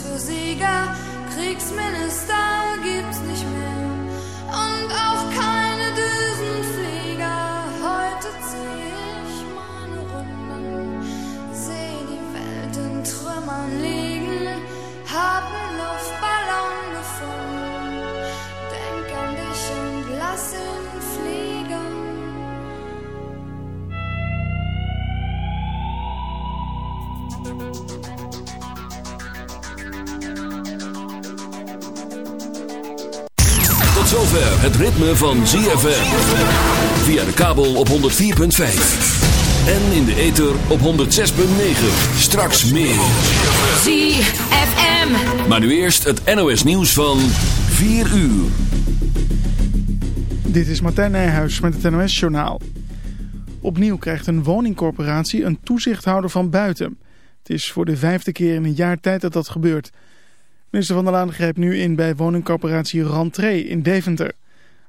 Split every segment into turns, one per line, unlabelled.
für Sieger, Kriegsminister. Het ritme van ZFM. Via de kabel op 104.5. En in de ether op 106.9. Straks meer. ZFM. Maar nu eerst het NOS nieuws van 4 uur.
Dit is Martijn Nijhuis met het NOS journaal. Opnieuw krijgt een woningcorporatie een toezichthouder van buiten. Het is voor de vijfde keer in een jaar tijd dat dat gebeurt... Minister van der Laan grijpt nu in bij woningcorporatie Rantree in Deventer.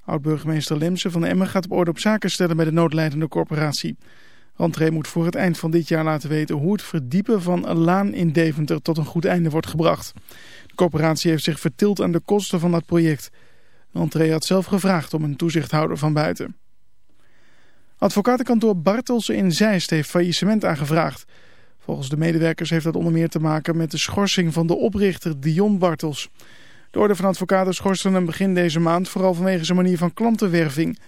Oud-burgemeester Lemse van Emmen gaat op orde op zaken stellen bij de noodleidende corporatie. Rantree moet voor het eind van dit jaar laten weten hoe het verdiepen van een laan in Deventer tot een goed einde wordt gebracht. De corporatie heeft zich vertild aan de kosten van dat project. Rantree had zelf gevraagd om een toezichthouder van buiten. Advocatenkantoor Bartels in Zeist heeft faillissement aangevraagd. Volgens de medewerkers heeft dat onder meer te maken met de schorsing van de oprichter Dion Bartels. De orde van advocaten schorste hem begin deze maand vooral vanwege zijn manier van klantenwerving.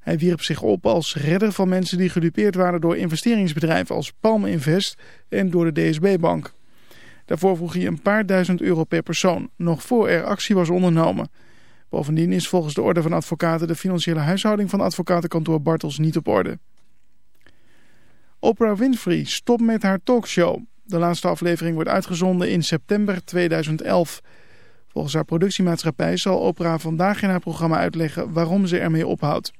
Hij wierp zich op als redder van mensen die gedupeerd waren door investeringsbedrijven als Palm Invest en door de DSB-bank. Daarvoor vroeg hij een paar duizend euro per persoon, nog voor er actie was ondernomen. Bovendien is volgens de orde van advocaten de financiële huishouding van advocatenkantoor Bartels niet op orde. Oprah Winfrey stopt met haar talkshow. De laatste aflevering wordt uitgezonden in september 2011. Volgens haar productiemaatschappij zal Oprah vandaag in haar programma uitleggen waarom ze ermee ophoudt.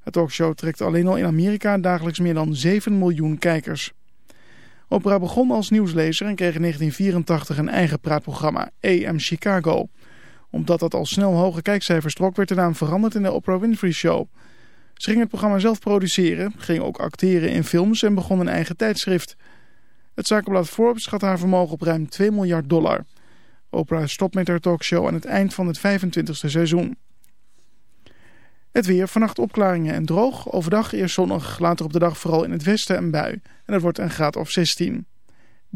Het talkshow trekt alleen al in Amerika dagelijks meer dan 7 miljoen kijkers. Oprah begon als nieuwslezer en kreeg in 1984 een eigen praatprogramma, AM Chicago. Omdat dat al snel hoge kijkcijfers trok, werd de naam veranderd in de Oprah Winfrey Show... Ze ging het programma zelf produceren, ging ook acteren in films en begon een eigen tijdschrift. Het zakenblad Forbes schat haar vermogen op ruim 2 miljard dollar. Oprah stopt met haar talkshow aan het eind van het 25e seizoen. Het weer, vannacht opklaringen en droog. Overdag eerst zonnig, later op de dag vooral in het westen een bui. En het wordt een graad of 16.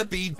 to be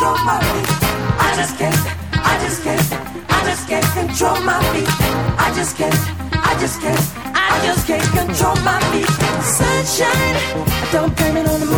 control my feet. I just can't, I just can't, I just can't control my feet. I just can't, I just can't, I just can't control my feet. Sunshine, don't blame it on the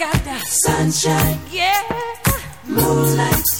got that sunshine, yeah, moonlight.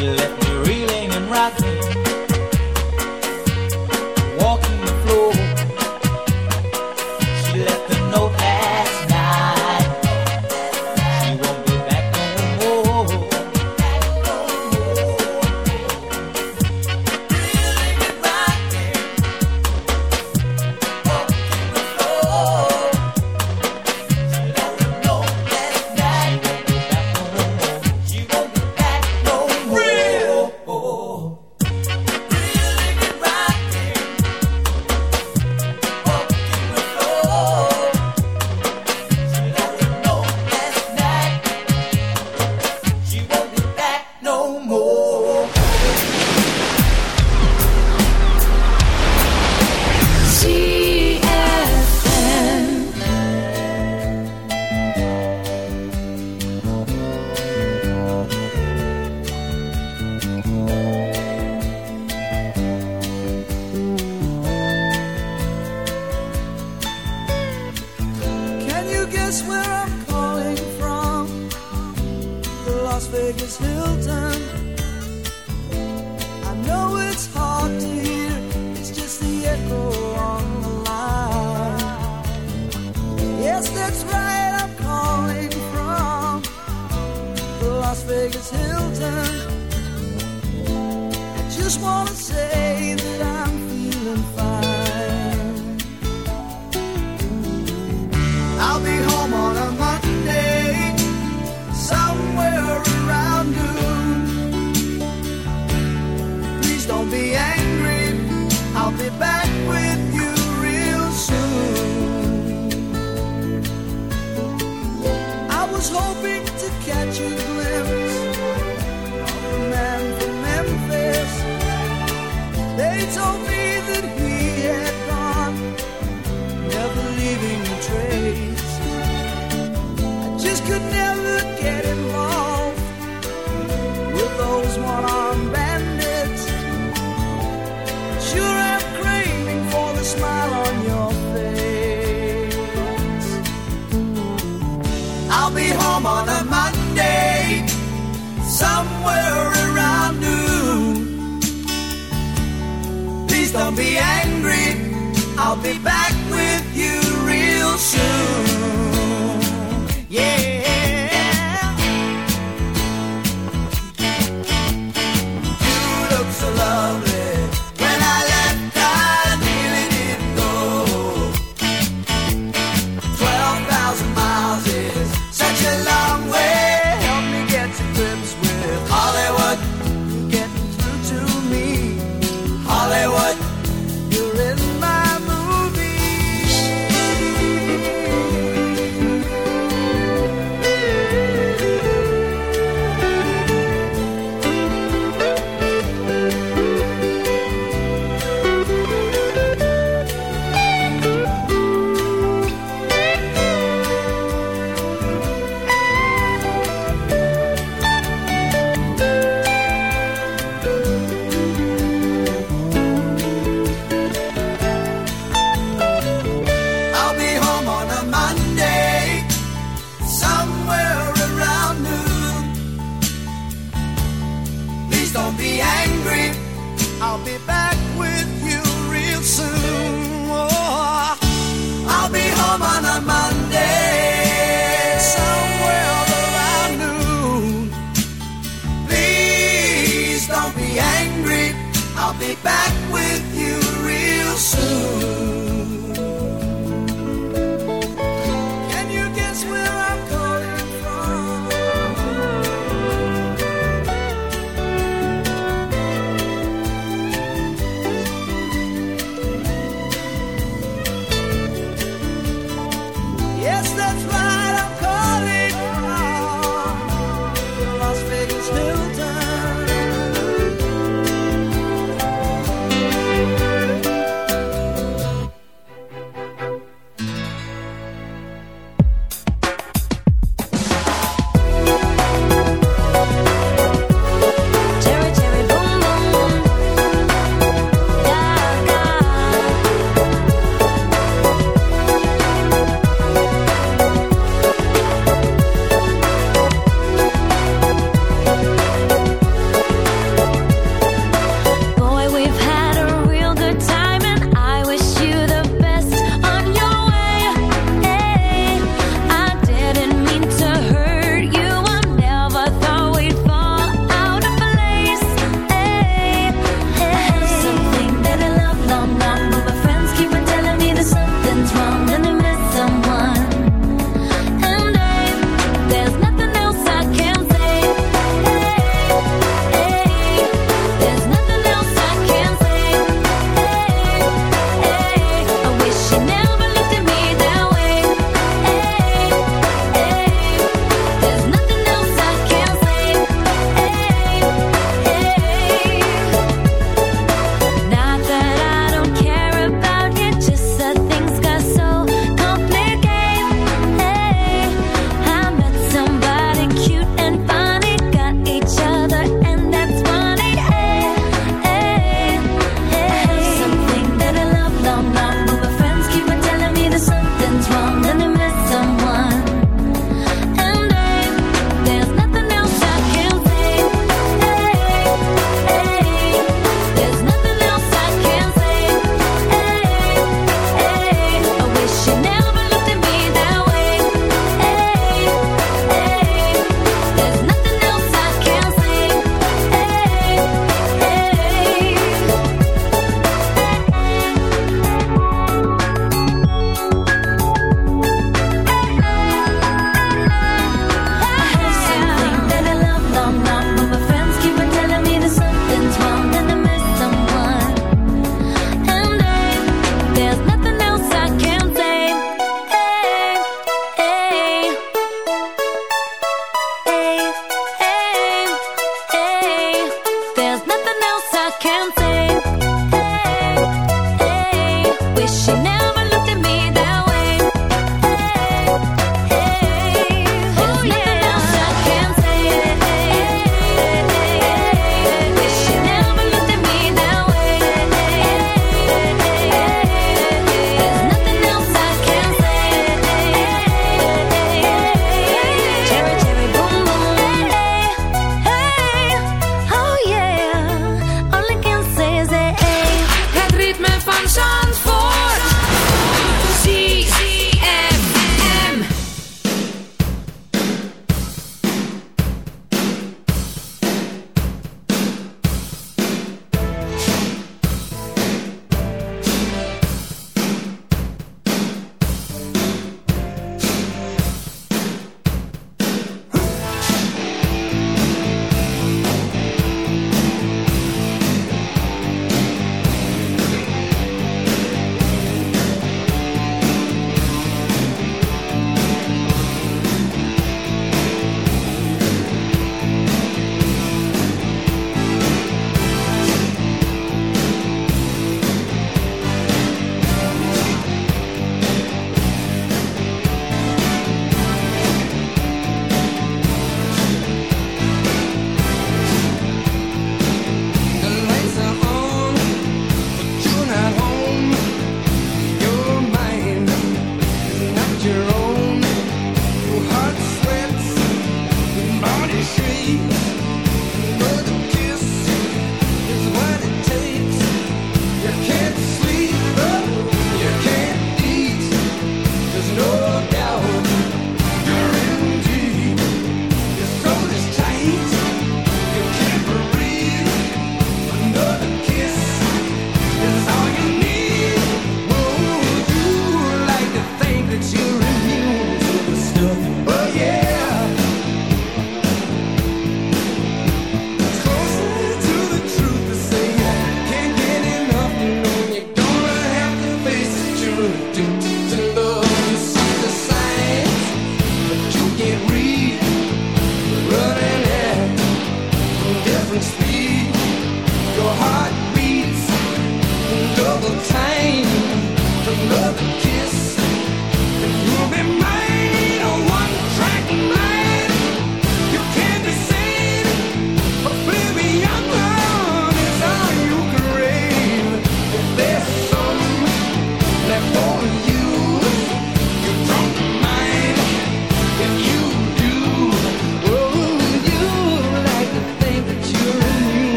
love. Don't be angry. I'll be back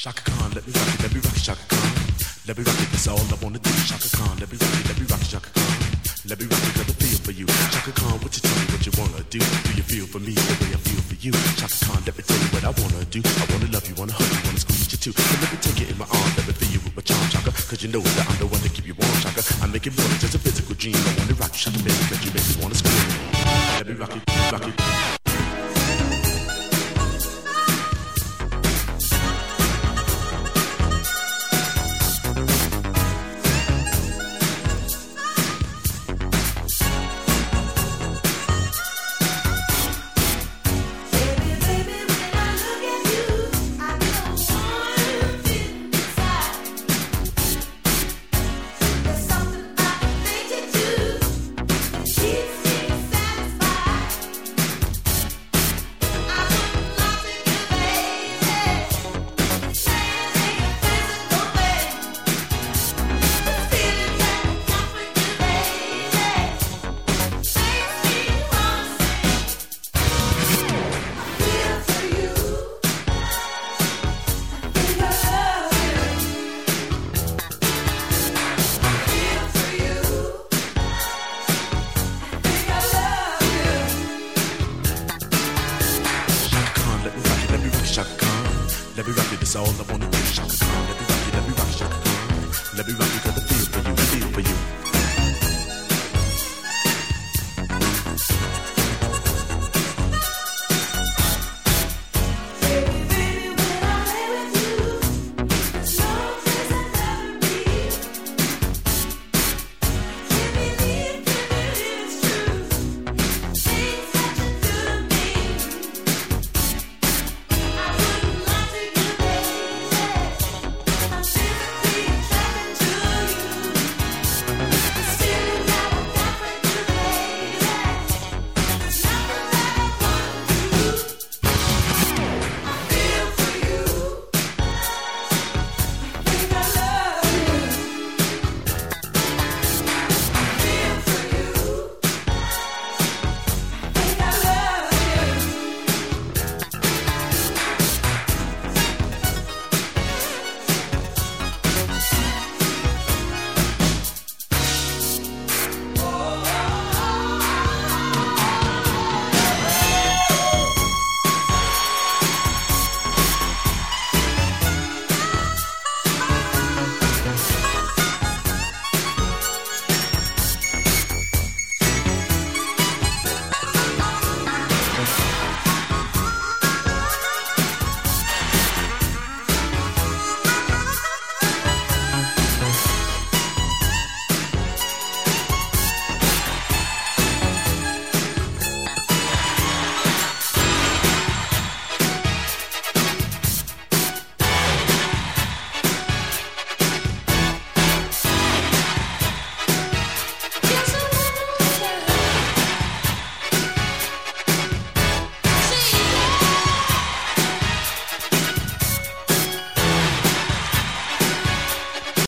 Shaka Khan, let me rock it, let me rock it, Shaka Khan. Let me rock it, that's all I wanna do. Shaka Khan, let me rock it, let me rock it, Shaka Khan. Let me rock it, cause I feel for you. Shaka Khan, what you tell me what you wanna do? Do you feel for me the way I feel for you? Shaka Khan, let me